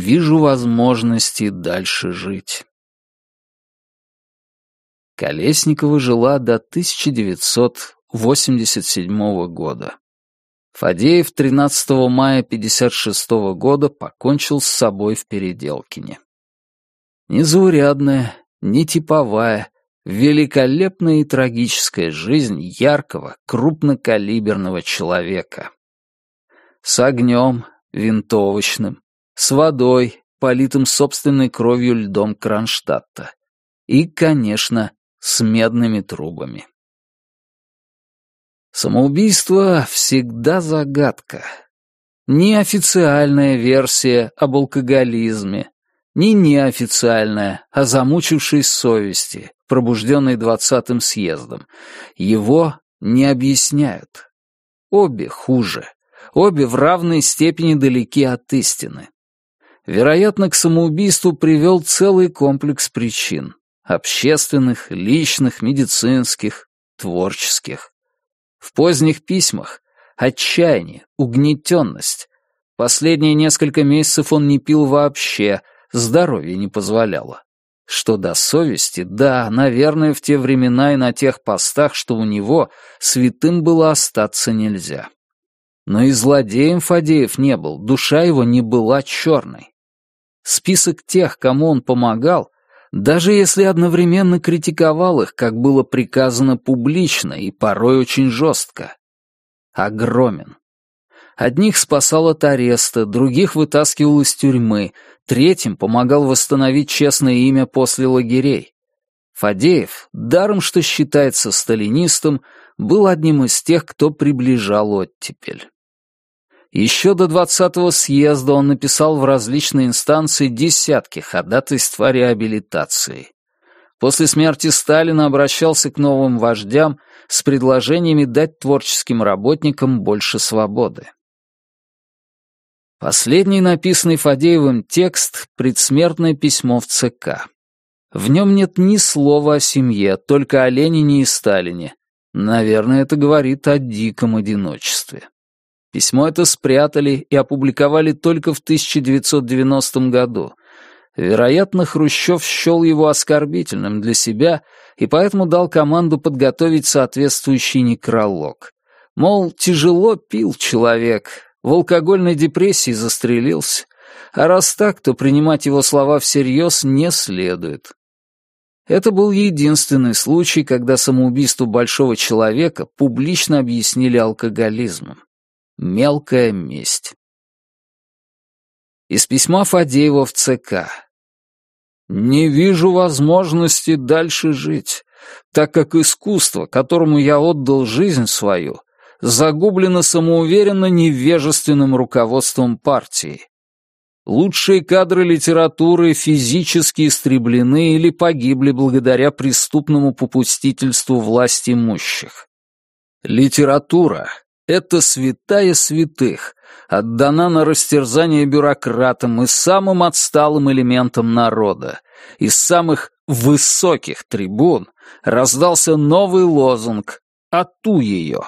вижу возможности дальше жить. Колесникова жила до 1987 года. Фадеев 13 мая 56 года покончил с собой в Переделкине. Незаурядная, нетиповая, великолепная и трагическая жизнь яркого, крупнокалиберного человека. С огнем, винтовочным, с водой, политым собственной кровью льдом Кронштадта. И, конечно, с медными трубами. Самоубийство всегда загадка. Ни официальная версия об алкоголизме, ни неофициальная о замучившей совести, пробужденной двадцатым съездом. Его не объясняют. Обе хуже. Обе в равной степени далеки от истины. Вероятно, к самоубийству привел целый комплекс причин общественных, личных, медицинских, творческих. В поздних письмах отчаяние, угнетенность. Последние несколько месяцев он не пил вообще, здоровье не позволяло. Что до совести, да, наверное, в те времена и на тех постах, что у него, святым было остаться нельзя. Но и злодеем Фадеев не был, душа его не была черной. Список тех, кому он помогал, даже если одновременно критиковал их, как было приказано публично и порой очень жестко. Огромен. Одних спасал от ареста, других вытаскивал из тюрьмы, третьим помогал восстановить честное имя после лагерей. Фадеев, даром что считается сталинистом, был одним из тех, кто приближал оттепель. Еще до 20-го съезда он написал в различные инстанции десятки ходатайств о реабилитации. После смерти Сталина обращался к новым вождям с предложениями дать творческим работникам больше свободы. Последний написанный Фадеевым текст — предсмертное письмо в ЦК. В нем нет ни слова о семье, только о Ленине и Сталине. Наверное, это говорит о диком одиночестве. Письмо это спрятали и опубликовали только в 1990 году. Вероятно, Хрущев счел его оскорбительным для себя и поэтому дал команду подготовить соответствующий некролог. Мол, тяжело пил человек, в алкогольной депрессии застрелился, а раз так, то принимать его слова всерьез не следует. Это был единственный случай, когда самоубийство большого человека публично объяснили алкоголизмом. Мелкая месть. Из письма Фадеева в ЦК. «Не вижу возможности дальше жить, так как искусство, которому я отдал жизнь свою, загублено самоуверенно невежественным руководством партии. Лучшие кадры литературы физически истреблены или погибли благодаря преступному попустительству власть имущих. Литература это святая святых, отдана на растерзание бюрократам и самым отсталым элементам народа. Из самых высоких трибун раздался новый лозунг «Ату ее!».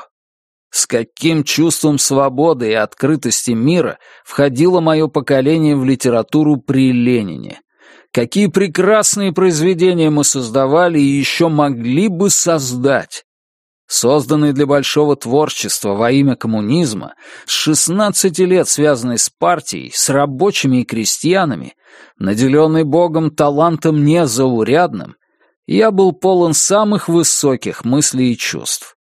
С каким чувством свободы и открытости мира входило мое поколение в литературу при Ленине. Какие прекрасные произведения мы создавали и еще могли бы создать созданный для большого творчества во имя коммунизма, с 16 лет связанный с партией, с рабочими и крестьянами, наделенный Богом талантом незаурядным, я был полон самых высоких мыслей и чувств.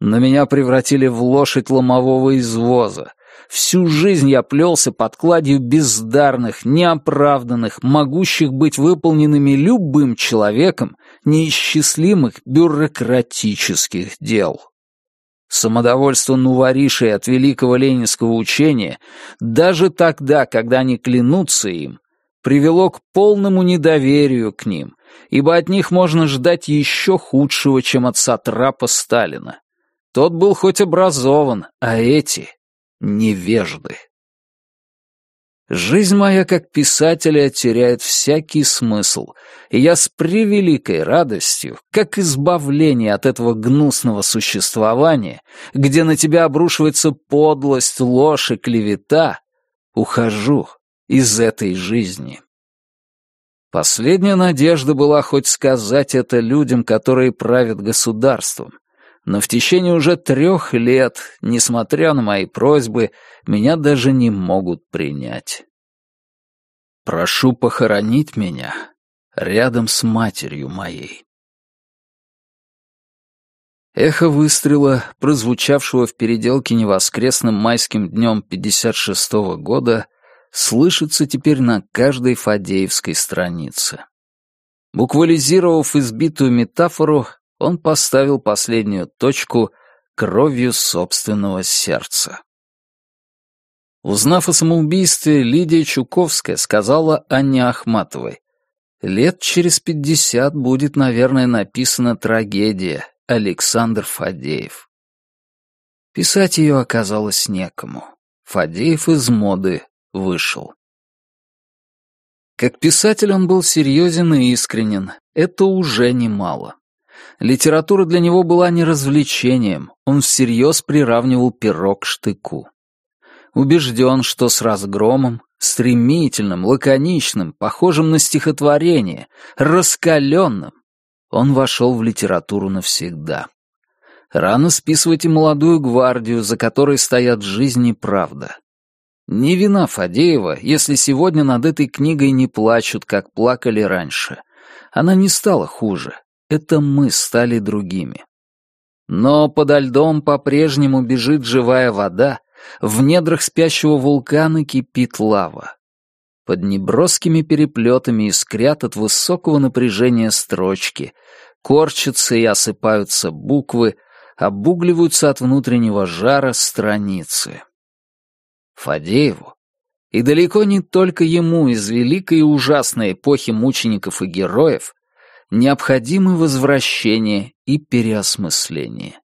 Но меня превратили в лошадь ломового извоза, Всю жизнь я плелся под кладью бездарных, неоправданных, могущих быть выполненными любым человеком, неисчислимых бюрократических дел. Самодовольство нуворишей от великого ленинского учения, даже тогда, когда они клянутся им, привело к полному недоверию к ним, ибо от них можно ждать еще худшего, чем от сатрапа Сталина. Тот был хоть образован, а эти невежды. Жизнь моя как писателя теряет всякий смысл, и я с превеликой радостью, как избавление от этого гнусного существования, где на тебя обрушивается подлость, ложь и клевета, ухожу из этой жизни. Последняя надежда была хоть сказать это людям, которые правят государством, но в течение уже трех лет, несмотря на мои просьбы, меня даже не могут принять. Прошу похоронить меня рядом с матерью моей. Эхо выстрела, прозвучавшего в переделке невоскресным майским днем 56-го года, слышится теперь на каждой фадеевской странице. Буквализировав избитую метафору, он поставил последнюю точку кровью собственного сердца. Узнав о самоубийстве, Лидия Чуковская сказала Анне Ахматовой, «Лет через пятьдесят будет, наверное, написана трагедия, Александр Фадеев. Писать ее оказалось некому. Фадеев из моды вышел. Как писатель он был серьезен и искренен. Это уже немало. Литература для него была не развлечением, он всерьез приравнивал перо к штыку. Убежден, что с разгромом, стремительным, лаконичным, похожим на стихотворение, раскаленным, он вошел в литературу навсегда. Рано списывать и молодую гвардию, за которой стоят жизнь и правда. Не вина Фадеева, если сегодня над этой книгой не плачут, как плакали раньше. Она не стала хуже. Это мы стали другими. Но подо льдом по-прежнему бежит живая вода, в недрах спящего вулкана кипит лава. Под неброскими переплетами искрят от высокого напряжения строчки, корчатся и осыпаются буквы, обугливаются от внутреннего жара страницы. Фадееву, и далеко не только ему из великой и ужасной эпохи мучеников и героев, необходимы возвращение и переосмысление.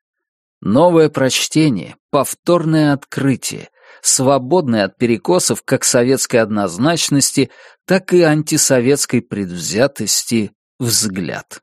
Новое прочтение, повторное открытие, свободный от перекосов как советской однозначности, так и антисоветской предвзятости взгляд.